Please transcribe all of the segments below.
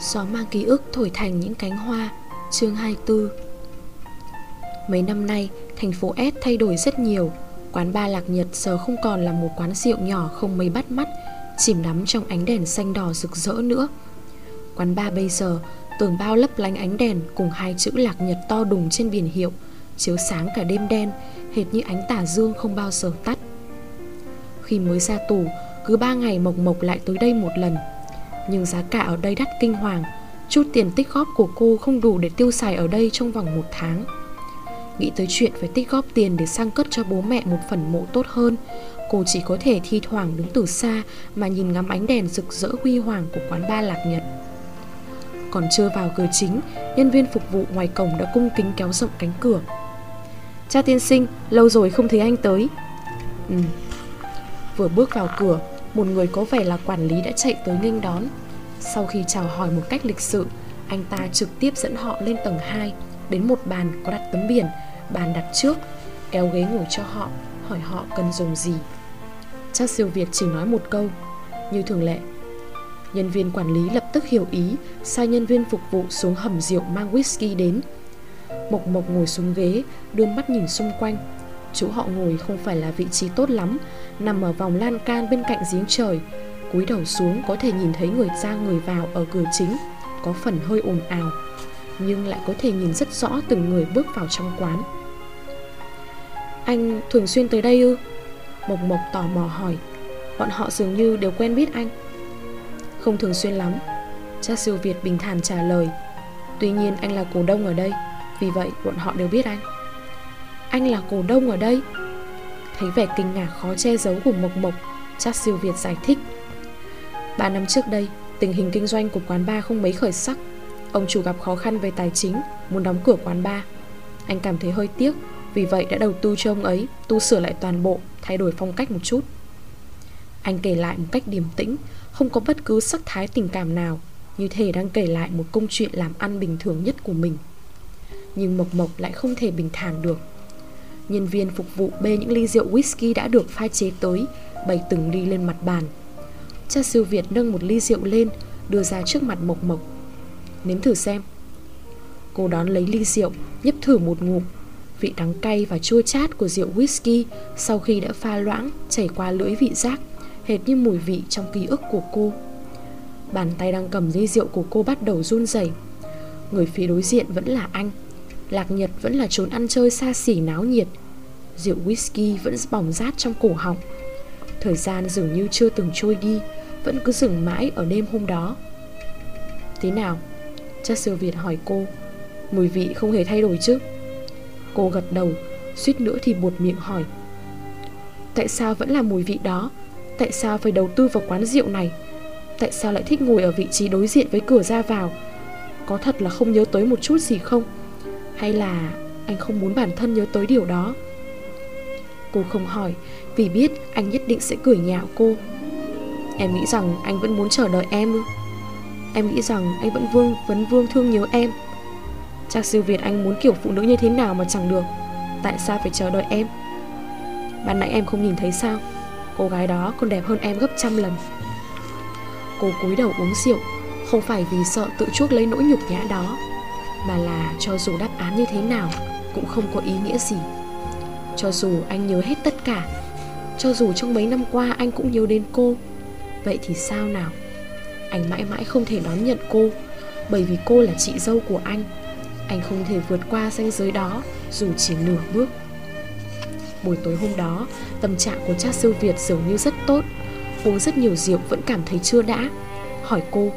Gió mang ký ức thổi thành những cánh hoa. Chương 24 Mấy năm nay, thành phố S thay đổi rất nhiều. Quán ba Lạc Nhật giờ không còn là một quán rượu nhỏ không mấy bắt mắt Chìm đắm trong ánh đèn xanh đỏ rực rỡ nữa. Quán ba bây giờ, tường bao lấp lánh ánh đèn Cùng hai chữ Lạc Nhật to đùng trên biển hiệu Chiếu sáng cả đêm đen Hệt như ánh tà dương không bao giờ tắt. Khi mới ra tù Cứ ba ngày Mộc Mộc lại tới đây một lần. Nhưng giá cả ở đây đắt kinh hoàng. Chút tiền tích góp của cô không đủ để tiêu xài ở đây trong vòng một tháng. Nghĩ tới chuyện phải tích góp tiền để sang cất cho bố mẹ một phần mộ tốt hơn Cô chỉ có thể thi thoảng đứng từ xa mà nhìn ngắm ánh đèn rực rỡ huy hoàng của quán ba Lạc Nhật. Còn chưa vào cửa chính, nhân viên phục vụ ngoài cổng đã cung kính kéo rộng cánh cửa. Cha tiên sinh, lâu rồi không thấy anh tới. Ừ Vừa bước vào cửa, một người có vẻ là quản lý đã chạy tới nghênh đón. Sau khi chào hỏi một cách lịch sự, Anh ta trực tiếp dẫn họ lên tầng 2 Đến một bàn có đặt tấm biển, Bàn đặt trước, Kéo ghế ngồi cho họ, Hỏi họ cần dùng gì. Chắc siêu Việt chỉ nói một câu. Như thường lệ, Nhân viên quản lý lập tức hiểu ý, Sai nhân viên phục vụ xuống hầm rượu mang whisky đến. Mộc Mộc ngồi xuống ghế, Đưa mắt nhìn xung quanh. Chỗ họ ngồi không phải là vị trí tốt lắm, Nằm ở vòng lan can bên cạnh giếng trời cúi đầu xuống có thể nhìn thấy người ra người vào ở cửa chính, Có phần hơi ồn ào, Nhưng lại có thể nhìn rất rõ từng người bước vào trong quán. Anh thường xuyên tới đây ư? Mộc Mộc tò mò hỏi. Bọn họ dường như đều quen biết anh. Không thường xuyên lắm. Cha siêu Việt bình thản trả lời. Tuy nhiên anh là cổ đông ở đây, Vì vậy bọn họ đều biết anh. Anh là cổ đông ở đây? Thấy vẻ kinh ngạc khó che giấu của Mộc Mộc Chắc siêu Việt giải thích. Ba năm trước đây, Tình hình kinh doanh của quán bar không mấy khởi sắc. Ông chủ gặp khó khăn về tài chính, Muốn đóng cửa quán bar. Anh cảm thấy hơi tiếc, Vì vậy đã đầu tư cho ông ấy, Tu sửa lại toàn bộ, Thay đổi phong cách một chút. Anh kể lại một cách điềm tĩnh, Không có bất cứ sắc thái tình cảm nào, Như thể đang kể lại một câu chuyện làm ăn bình thường nhất của mình. Nhưng Mộc Mộc lại không thể bình thản được. Nhân viên phục vụ bê những ly rượu whisky đã được pha chế tới, Bày từng ly lên mặt bàn. Cha siêu Việt nâng một ly rượu lên, Đưa ra trước mặt Mộc Mộc. Nếm thử xem. Cô đón lấy ly rượu, Nhấp thử một ngụm. Vị đắng cay và chua chát của rượu whisky Sau khi đã pha loãng, Chảy qua lưỡi vị giác, Hệt như mùi vị trong ký ức của cô. Bàn tay đang cầm ly rượu của cô bắt đầu run rẩy. Người phía đối diện vẫn là anh. Lạc Nhật vẫn là trốn ăn chơi xa xỉ náo nhiệt. Rượu whisky vẫn bỏng rát trong cổ họng. Thời gian dường như chưa từng trôi đi. Vẫn cứ dừng mãi ở đêm hôm đó. Thế nào? cha siêu Việt hỏi cô. Mùi vị không hề thay đổi chứ? Cô gật đầu, Suýt nữa thì buột miệng hỏi. Tại sao vẫn là mùi vị đó? Tại sao phải đầu tư vào quán rượu này? Tại sao lại thích ngồi ở vị trí đối diện với cửa ra vào? Có thật là không nhớ tới một chút gì không? Hay là anh không muốn bản thân nhớ tới điều đó? Cô không hỏi, Vì biết anh nhất định sẽ cười nhạo cô. Em nghĩ rằng anh vẫn muốn chờ đợi em ư? Em nghĩ rằng anh vẫn vương vấn vương thương nhớ em. Chắc siêu Việt anh muốn kiểu phụ nữ như thế nào mà chẳng được. Tại sao phải chờ đợi em? Ban nãy em không nhìn thấy sao? Cô gái đó còn đẹp hơn em gấp trăm lần. Cô cúi đầu uống rượu, Không phải vì sợ tự chuốc lấy nỗi nhục nhã đó, Mà là cho dù đáp án như thế nào Cũng không có ý nghĩa gì. Cho dù anh nhớ hết tất cả, Cho dù trong mấy năm qua anh cũng nhớ đến cô Vậy thì sao nào? Anh mãi mãi không thể đón nhận cô, Bởi vì cô là chị dâu của anh. Anh không thể vượt qua ranh giới đó, Dù chỉ nửa bước. Buổi tối hôm đó, Tâm trạng của cha siêu Việt dường như rất tốt. Uống rất nhiều rượu vẫn cảm thấy chưa đã. Hỏi cô,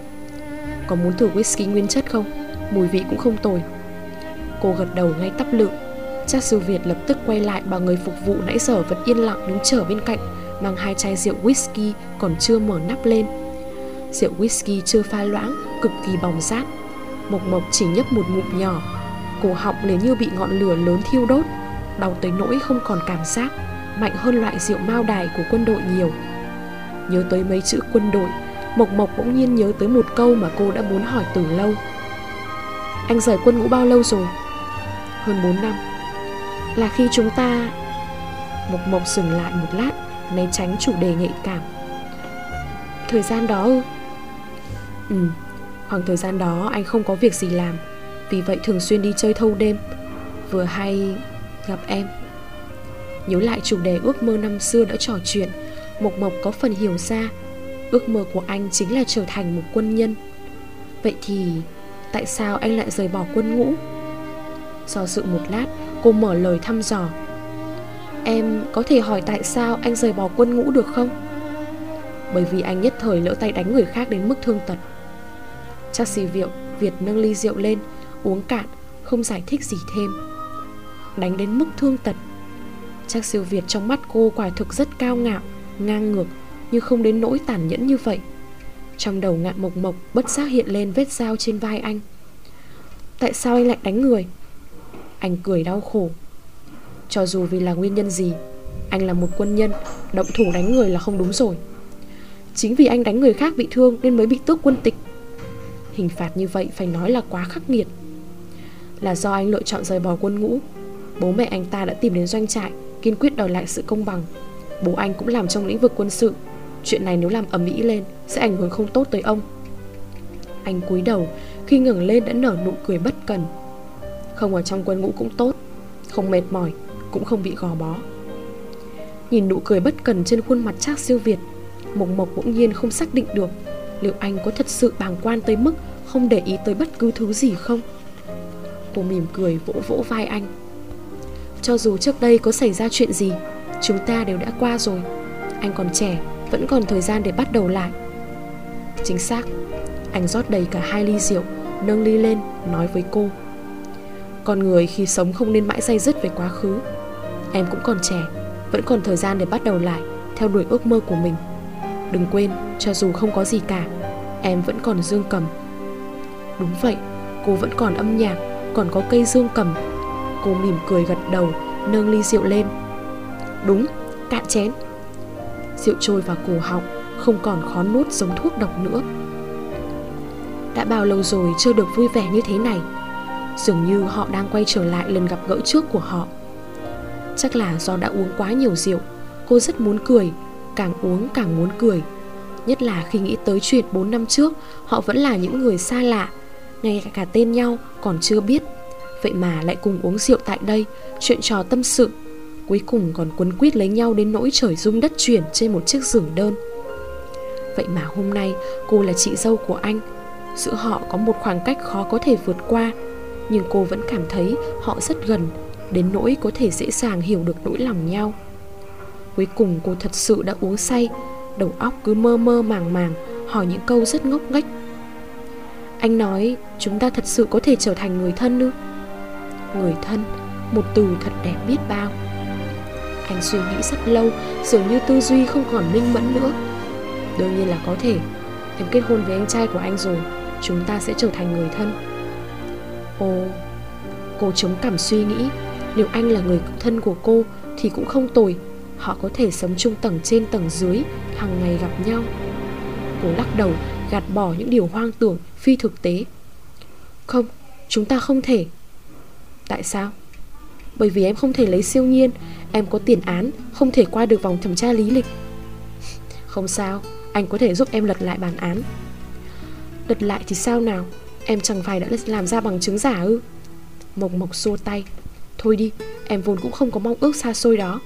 Có muốn thử whisky nguyên chất không? Mùi vị cũng không tồi. Cô gật đầu ngay tắp lự. Cha siêu Việt lập tức quay lại bảo người phục vụ nãy giờ vẫn yên lặng đứng chờ bên cạnh. Mang hai chai rượu whisky còn chưa mở nắp lên. Rượu whisky chưa pha loãng, Cực kỳ bỏng rát. Mộc Mộc chỉ nhấp một ngụm nhỏ, Cổ họng liền như bị ngọn lửa lớn thiêu đốt, Đau tới nỗi không còn cảm giác, Mạnh hơn loại rượu mao đài của quân đội nhiều. Nhớ tới mấy chữ quân đội, Mộc Mộc bỗng nhiên nhớ tới một câu mà cô đã muốn hỏi từ lâu. Anh rời quân ngũ bao lâu rồi? Hơn 4 năm. Là khi chúng ta Mộc Mộc dừng lại một lát. Né tránh chủ đề nhạy cảm. Thời gian đó ư? Ừ Khoảng thời gian đó anh không có việc gì làm. Vì vậy thường xuyên đi chơi thâu đêm. Vừa hay gặp em. Nhớ lại chủ đề ước mơ năm xưa đã trò chuyện. Mộc Mộc có phần hiểu ra, Ước mơ của anh chính là trở thành một quân nhân. Vậy thì Tại sao anh lại rời bỏ quân ngũ? Do sự một lát, Cô mở lời thăm dò. Em có thể hỏi tại sao anh rời bỏ quân ngũ được không? Bởi vì anh nhất thời lỡ tay đánh người khác đến mức thương tật. Chắc xì rượu Việt nâng ly rượu lên, Uống cạn, Không giải thích gì thêm. Đánh đến mức thương tật. Chắc siêu Việt trong mắt cô quả thực rất cao ngạo, Ngang ngược, Nhưng không đến nỗi tàn nhẫn như vậy. Trong đầu ngạn mộc mộc Bất giác hiện lên vết dao trên vai anh. Tại sao anh lại đánh người? Anh cười đau khổ. Cho dù vì là nguyên nhân gì, Anh là một quân nhân, Động thủ đánh người là không đúng rồi. Chính vì anh đánh người khác bị thương Nên mới bị tước quân tịch. Hình phạt như vậy phải nói là quá khắc nghiệt. Là do anh lựa chọn rời bỏ quân ngũ, Bố mẹ anh ta đã tìm đến doanh trại, Kiên quyết đòi lại sự công bằng. Bố anh cũng làm trong lĩnh vực quân sự, Chuyện này nếu làm ầm ĩ lên Sẽ ảnh hưởng không tốt tới ông. Anh cúi đầu, Khi ngẩng lên đã nở nụ cười bất cần. Không ở trong quân ngũ cũng tốt, Không mệt mỏi. Cũng không bị gò bó. Nhìn nụ cười bất cần trên khuôn mặt Trác siêu Việt, Mộc Mộc bỗng nhiên không xác định được Liệu anh có thật sự bàng quan tới mức Không để ý tới bất cứ thứ gì không. Cô mỉm cười vỗ vỗ vai anh. Cho dù trước đây có xảy ra chuyện gì, Chúng ta đều đã qua rồi. Anh còn trẻ, Vẫn còn thời gian để bắt đầu lại. Chính xác, Anh rót đầy cả hai ly rượu, Nâng ly lên, nói với cô. Con người khi sống không nên mãi say dứt về quá khứ. Em cũng còn trẻ Vẫn còn thời gian để bắt đầu lại Theo đuổi ước mơ của mình. Đừng quên cho dù không có gì cả Em vẫn còn dương cầm. Đúng vậy Cô vẫn còn âm nhạc Còn có cây dương cầm. Cô mỉm cười gật đầu Nâng ly rượu lên. Đúng, cạn chén. Rượu trôi vào cổ họng Không còn khó nuốt giống thuốc độc nữa. Đã bao lâu rồi chưa được vui vẻ như thế này? Dường như họ đang quay trở lại lần gặp gỡ trước của họ. Chắc là do đã uống quá nhiều rượu. Cô rất muốn cười, Càng uống càng muốn cười. Nhất là khi nghĩ tới chuyện 4 năm trước, Họ vẫn là những người xa lạ. Ngay cả tên nhau còn chưa biết. Vậy mà lại cùng uống rượu tại đây, Chuyện trò tâm sự. Cuối cùng còn quấn quýt lấy nhau đến nỗi trời rung đất chuyển Trên một chiếc giường đơn. Vậy mà hôm nay, cô là chị dâu của anh. Giữa họ có một khoảng cách khó có thể vượt qua, Nhưng cô vẫn cảm thấy họ rất gần. Đến nỗi có thể dễ dàng hiểu được nỗi lòng nhau. Cuối cùng cô thật sự đã uống say, Đầu óc cứ mơ mơ màng màng, Hỏi những câu rất ngốc nghếch. Anh nói, chúng ta thật sự có thể trở thành người thân ư? Người thân? Một từ thật đẹp biết bao. Anh suy nghĩ rất lâu, Dường như tư duy không còn minh mẫn nữa. Đương nhiên là có thể. Em kết hôn với anh trai của anh rồi, Chúng ta sẽ trở thành người thân. Ồ. Cô chống cảm suy nghĩ. Nếu anh là người thân của cô Thì cũng không tồi. Họ có thể sống chung tầng trên tầng dưới hàng ngày gặp nhau. Cô lắc đầu gạt bỏ những điều hoang tưởng Phi thực tế. Không, chúng ta không thể. Tại sao? Bởi vì em không thể lấy siêu nhiên. Em có tiền án Không thể qua được vòng thẩm tra lý lịch. Không sao Anh có thể giúp em lật lại bản án. Lật lại thì sao nào? Em chẳng phải đã làm ra bằng chứng giả ư? Mộc mộc xua tay. Thôi đi, Em vốn cũng không có mong ước xa xôi đó.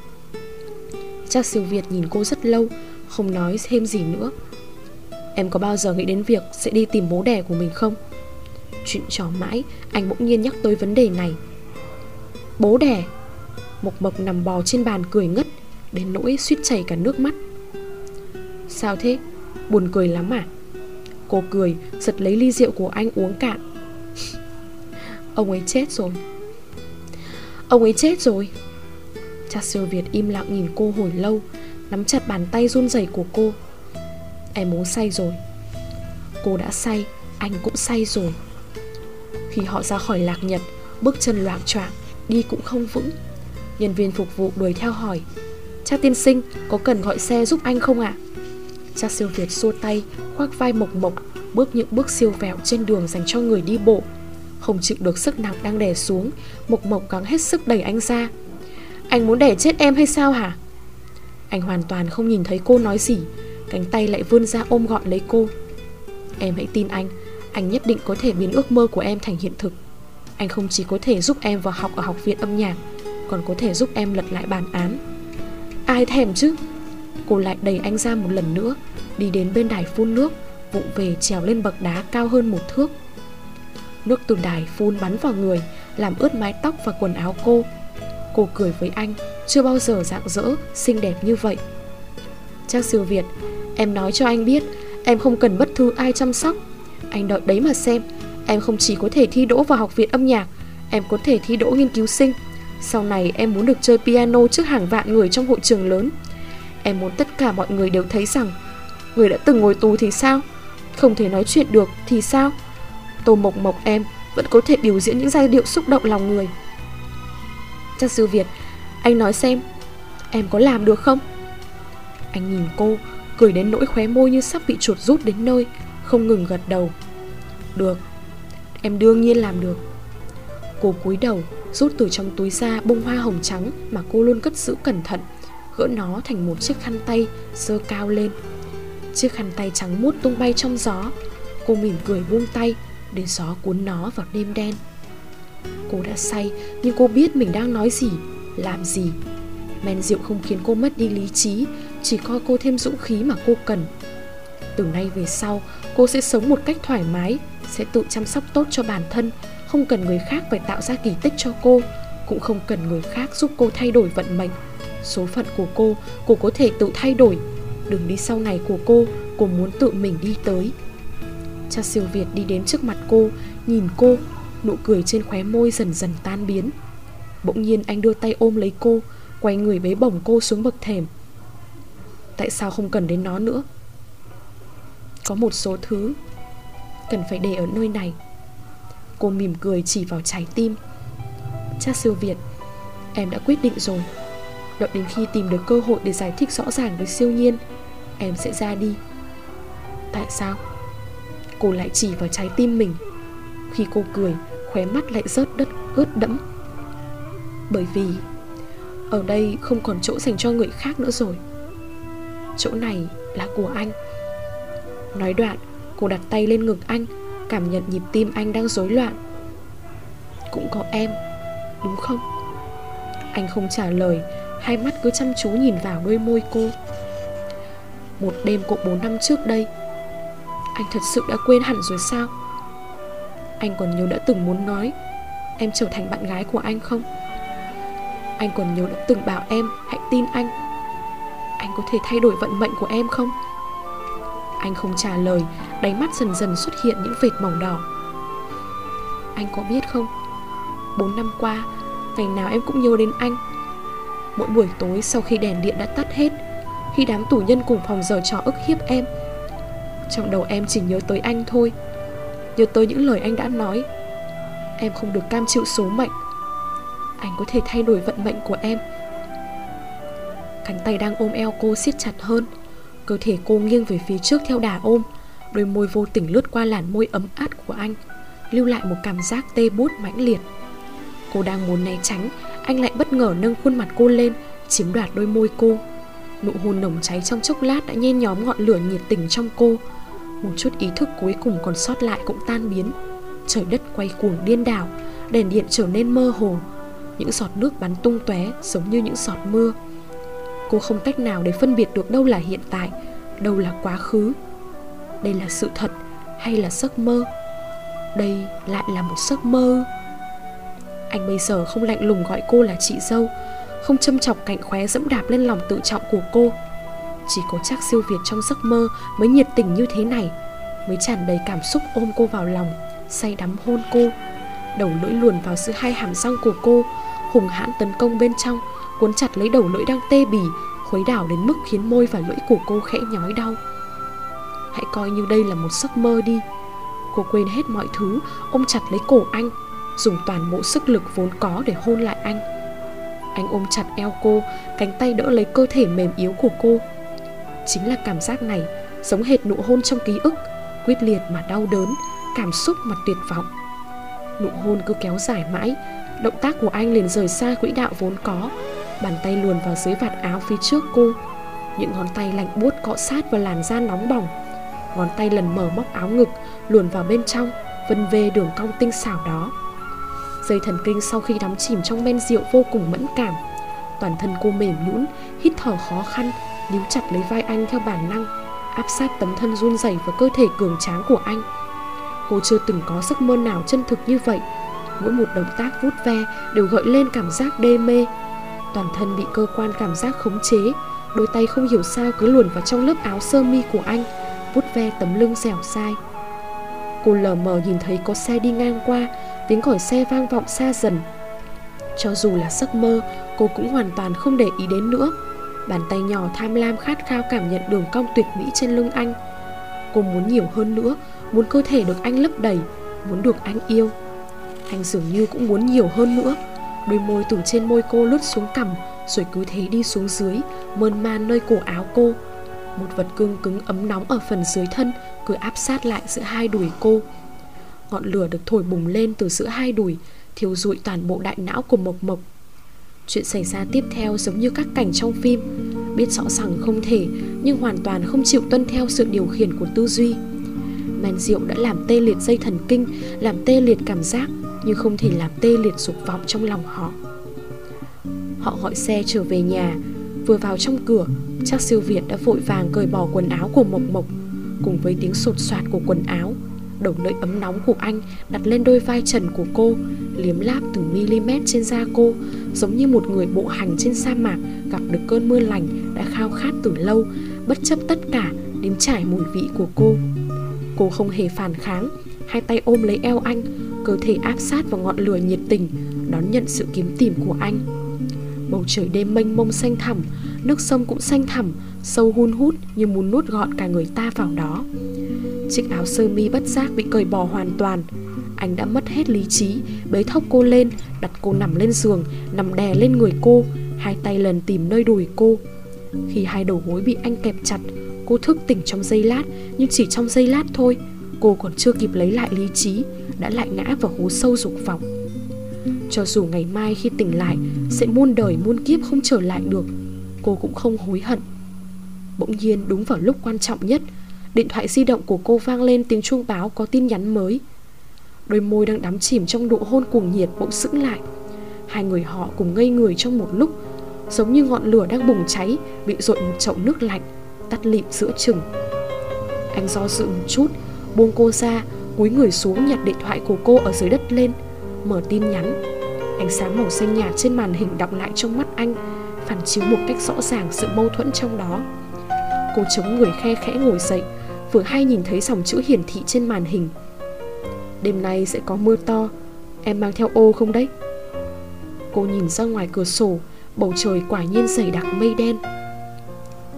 Chắc siêu Việt nhìn cô rất lâu, Không nói thêm gì nữa. Em có bao giờ nghĩ đến việc Sẽ đi tìm bố đẻ của mình không? Chuyện trò mãi, Anh bỗng nhiên nhắc tới vấn đề này. Bố đẻ, Mộc mộc nằm bò trên bàn cười ngất, Đến nỗi suýt chảy cả nước mắt. Sao thế? Buồn cười lắm à? Cô cười, giật lấy ly rượu của anh uống cạn. Ông ấy chết rồi. Ông ấy chết rồi. Cha siêu Việt im lặng nhìn cô hồi lâu, Nắm chặt bàn tay run rẩy của cô. Em uống say rồi. Cô đã say, Anh cũng say rồi. Khi họ ra khỏi lạc nhật, Bước chân loạn choạng, Đi cũng không vững. Nhân viên phục vụ đuổi theo hỏi, Cha tiên sinh, có cần gọi xe giúp anh không ạ? À? Cha siêu Việt xua tay, Khoác vai mộc mộc, Bước những bước siêu vẹo trên đường dành cho người đi bộ. Không chịu được sức nặng đang đè xuống, Mộc mộc gắng hết sức đẩy anh ra. Anh muốn đẻ chết em hay sao hả? Anh hoàn toàn không nhìn thấy cô nói gì, Cánh tay lại vươn ra ôm gọn lấy cô. Em hãy tin anh Anh nhất định có thể biến ước mơ của em thành hiện thực. Anh không chỉ có thể giúp em vào học ở học viện âm nhạc, Còn có thể giúp em lật lại bản án. Ai thèm chứ? Cô lại đẩy anh ra một lần nữa, Đi đến bên đài phun nước, Vụng về trèo lên bậc đá cao hơn một thước. Nước từ đài phun bắn vào người Làm ướt mái tóc và quần áo cô. Cô cười với anh Chưa bao giờ dạng dỡ, xinh đẹp như vậy. Trang siêu Việt Em nói cho anh biết Em không cần bất thư ai chăm sóc. Anh đợi đấy mà xem Em không chỉ có thể thi đỗ vào học viện âm nhạc Em có thể thi đỗ nghiên cứu sinh. Sau này em muốn được chơi piano trước hàng vạn người trong hội trường lớn. Em muốn tất cả mọi người đều thấy rằng Người đã từng ngồi tù thì sao? Không thể nói chuyện được thì sao? Tô Mộc Mộc em vẫn có thể biểu diễn những giai điệu xúc động lòng người. Chắc sư Việt, Anh nói xem, Em có làm được không? Anh nhìn cô, Cười đến nỗi khóe môi như sắp bị chuột rút đến nơi, Không ngừng gật đầu. Được, Em đương nhiên làm được. Cô cúi đầu, Rút từ trong túi ra bông hoa hồng trắng Mà cô luôn cất giữ cẩn thận, Gỡ nó thành một chiếc khăn tay Sơ cao lên. Chiếc khăn tay trắng mút tung bay trong gió. Cô mỉm cười buông tay để gió cuốn nó vào đêm đen. Cô đã say, Nhưng cô biết mình đang nói gì, Làm gì. Men rượu không khiến cô mất đi lý trí, Chỉ coi cô thêm dũng khí mà cô cần. Từ nay về sau, Cô sẽ sống một cách thoải mái, Sẽ tự chăm sóc tốt cho bản thân, Không cần người khác phải tạo ra kỳ tích cho cô, Cũng không cần người khác giúp cô thay đổi vận mệnh. Số phận của cô Cô có thể tự thay đổi. Đường đi sau này của cô Cô muốn tự mình đi tới. Cha siêu Việt đi đến trước mặt cô, Nhìn cô, Nụ cười trên khóe môi dần dần tan biến. Bỗng nhiên anh đưa tay ôm lấy cô, Quay người bế bổng cô xuống bậc thềm. Tại sao không cần đến nó nữa? Có một số thứ Cần phải để ở nơi này. Cô mỉm cười chỉ vào trái tim. Cha siêu Việt, Em đã quyết định rồi. Đợi đến khi tìm được cơ hội để giải thích rõ ràng với siêu nhiên, Em sẽ ra đi. Tại sao? Cô lại chỉ vào trái tim mình. Khi cô cười, Khóe mắt lại rớt đất, ướt đẫm. Bởi vì, Ở đây không còn chỗ dành cho người khác nữa rồi. Chỗ này là của anh. Nói đoạn, Cô đặt tay lên ngực anh, Cảm nhận nhịp tim anh đang rối loạn. Cũng có em, Đúng không? Anh không trả lời, Hai mắt cứ chăm chú nhìn vào đôi môi cô. Một đêm của 4 năm trước đây anh thật sự đã quên hẳn rồi sao? Anh còn nhớ đã từng muốn nói, Em trở thành bạn gái của anh không? Anh còn nhớ đã từng bảo em Hãy tin anh. Anh có thể thay đổi vận mệnh của em không? Anh không trả lời, Đáy mắt dần dần xuất hiện những vệt mỏng đỏ. Anh có biết không? 4 năm qua, Ngày nào em cũng nhớ đến anh. Mỗi buổi tối sau khi đèn điện đã tắt hết, Khi đám tù nhân cùng phòng giờ trò ức hiếp em trong đầu em chỉ nhớ tới anh thôi. Nhớ tới những lời anh đã nói. Em không được cam chịu số mệnh. Anh có thể thay đổi vận mệnh của em. Cánh tay đang ôm eo cô siết chặt hơn. Cơ thể cô nghiêng về phía trước theo đà ôm. Đôi môi vô tình lướt qua làn môi ấm át của anh, Lưu lại một cảm giác tê bút mãnh liệt. Cô đang muốn né tránh, anh lại bất ngờ nâng khuôn mặt cô lên, Chiếm đoạt đôi môi cô. Nụ hôn nồng cháy trong chốc lát đã nhen nhóm ngọn lửa nhiệt tình trong cô. Một chút ý thức cuối cùng còn sót lại cũng tan biến. Trời đất quay cuồng điên đảo, Đèn điện trở nên mơ hồ. Những giọt nước bắn tung tóe giống như những giọt mưa. Cô không cách nào để phân biệt được đâu là hiện tại, Đâu là quá khứ. Đây là sự thật hay là giấc mơ? Đây lại là một giấc mơ anh bây giờ không lạnh lùng gọi cô là chị dâu không châm chọc cạnh khóe dẫm đạp lên lòng tự trọng của cô. Chỉ có chắc siêu việt trong giấc mơ Mới nhiệt tình như thế này, Mới tràn đầy cảm xúc ôm cô vào lòng, Say đắm hôn cô. Đầu lưỡi luồn vào giữa hai hàm răng của cô, Hùng hãn tấn công bên trong, Cuốn chặt lấy đầu lưỡi đang tê bỉ Khuấy đảo đến mức khiến môi và lưỡi của cô khẽ nhói đau. Hãy coi như đây là một giấc mơ đi. Cô quên hết mọi thứ, Ôm chặt lấy cổ anh, dùng toàn bộ sức lực vốn có để hôn lại anh anh ôm chặt eo cô, cánh tay đỡ lấy cơ thể mềm yếu của cô. Chính là cảm giác này, giống hệt nụ hôn trong ký ức, quyết liệt mà đau đớn, cảm xúc mà tuyệt vọng. Nụ hôn cứ kéo dài mãi, động tác của anh liền rời xa quỹ đạo vốn có. Bàn tay luồn vào dưới vạt áo phía trước cô. Những ngón tay lạnh buốt cọ sát vào làn da nóng bỏng. Ngón tay lần mở móc áo ngực, Luồn vào bên trong, Vân vê đường cong tinh xảo đó. Dây thần kinh sau khi đắm chìm trong men rượu vô cùng mẫn cảm. Toàn thân cô mềm nhũn, Hít thở khó khăn, Níu chặt lấy vai anh theo bản năng, Áp sát tấm thân run rẩy vào cơ thể cường tráng của anh. Cô chưa từng có giấc mơ nào chân thực như vậy. Mỗi một động tác vút ve đều gợi lên cảm giác đê mê. Toàn thân bị cơ quan cảm giác khống chế, Đôi tay không hiểu sao cứ luồn vào trong lớp áo sơ mi của anh Vút ve tấm lưng dẻo sai Cô lờ mờ nhìn thấy có xe đi ngang qua Tiếng còi xe vang vọng xa dần. Cho dù là giấc mơ, Cô cũng hoàn toàn không để ý đến nữa. Bàn tay nhỏ tham lam khát khao cảm nhận đường cong tuyệt mỹ trên lưng anh. Cô muốn nhiều hơn nữa, Muốn cơ thể được anh lấp đầy, Muốn được anh yêu. Anh dường như cũng muốn nhiều hơn nữa. Đôi môi từ trên môi cô lướt xuống cằm, Rồi cứ thế đi xuống dưới, Mơn man nơi cổ áo cô. Một vật cương cứng ấm nóng ở phần dưới thân Cứ áp sát lại giữa hai đùi cô. Ngọn lửa được thổi bùng lên từ giữa hai đùi, Thiêu rụi toàn bộ đại não của Mộc Mộc. Chuyện xảy ra tiếp theo giống như các cảnh trong phim, Biết rõ rằng không thể, Nhưng hoàn toàn không chịu tuân theo sự điều khiển của tư duy. Men rượu đã làm tê liệt dây thần kinh, Làm tê liệt cảm giác, Nhưng không thể làm tê liệt dục vọng trong lòng họ. Họ gọi xe trở về nhà. Vừa vào trong cửa Chắc siêu Việt đã vội vàng cởi bỏ quần áo của Mộc Mộc, Cùng với tiếng sột soạt của quần áo. Đầu lưỡi ấm nóng của anh đặt lên đôi vai trần của cô, Liếm láp từng mm trên da cô, Giống như một người bộ hành trên sa mạc Gặp được cơn mưa lành đã khao khát từ lâu, Bất chấp tất cả nếm trải mùi vị của cô. Cô không hề phản kháng, Hai tay ôm lấy eo anh, Cơ thể áp sát vào ngọn lửa nhiệt tình, Đón nhận sự kiếm tìm của anh. Bầu trời đêm mênh mông xanh thẳm, Nước sông cũng xanh thẳm, Sâu hun hút như muốn nuốt gọn cả người ta vào đó. Chiếc áo sơ mi bất giác bị cởi bỏ hoàn toàn. Anh đã mất hết lý trí, Bế thốc cô lên, Đặt cô nằm lên giường, Nằm đè lên người cô, Hai tay lần tìm nơi đùi cô. Khi hai đầu gối bị anh kẹp chặt, Cô thức tỉnh trong giây lát, Nhưng chỉ trong giây lát thôi, Cô còn chưa kịp lấy lại lý trí, Đã lại ngã vào hố sâu dục vọng. Cho dù ngày mai khi tỉnh lại, Sẽ muôn đời muôn kiếp không trở lại được, Cô cũng không hối hận. Bỗng nhiên đúng vào lúc quan trọng nhất Điện thoại di động của cô vang lên tiếng chuông báo có tin nhắn mới. Đôi môi đang đắm chìm trong độ hôn cuồng nhiệt bỗng sững lại. Hai người họ cùng ngây người trong một lúc, Giống như ngọn lửa đang bùng cháy, Bị dội một chậu nước lạnh, Tắt lịm giữa chừng. Anh do dự một chút, Buông cô ra, Cúi người xuống nhặt điện thoại của cô ở dưới đất lên, Mở tin nhắn. Ánh sáng màu xanh nhạt trên màn hình đọng lại trong mắt anh, Phản chiếu một cách rõ ràng sự mâu thuẫn trong đó. Cô chống người khe khẽ ngồi dậy Vừa hay nhìn thấy dòng chữ hiển thị trên màn hình. Đêm nay sẽ có mưa to, Em mang theo ô không đấy? Cô nhìn ra ngoài cửa sổ, Bầu trời quả nhiên dày đặc mây đen.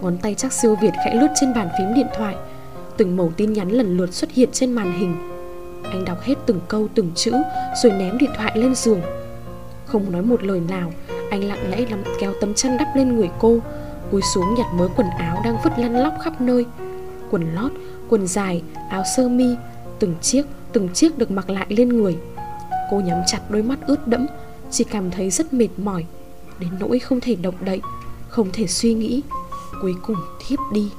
Ngón tay chắc siêu Việt khẽ lướt trên bàn phím điện thoại, Từng mẩu tin nhắn lần lượt xuất hiện trên màn hình. Anh đọc hết từng câu, từng chữ, Rồi ném điện thoại lên giường. Không nói một lời nào, Anh lặng lẽ lắm, kéo tấm chăn đắp lên người cô, Cúi xuống nhặt mớ quần áo đang vứt lăn lóc khắp nơi. Quần lót, quần dài, áo sơ mi Từng chiếc, từng chiếc được mặc lại lên người. Cô nhắm chặt đôi mắt ướt đẫm Chỉ cảm thấy rất mệt mỏi Đến nỗi không thể động đậy Không thể suy nghĩ. Cuối cùng thiếp đi.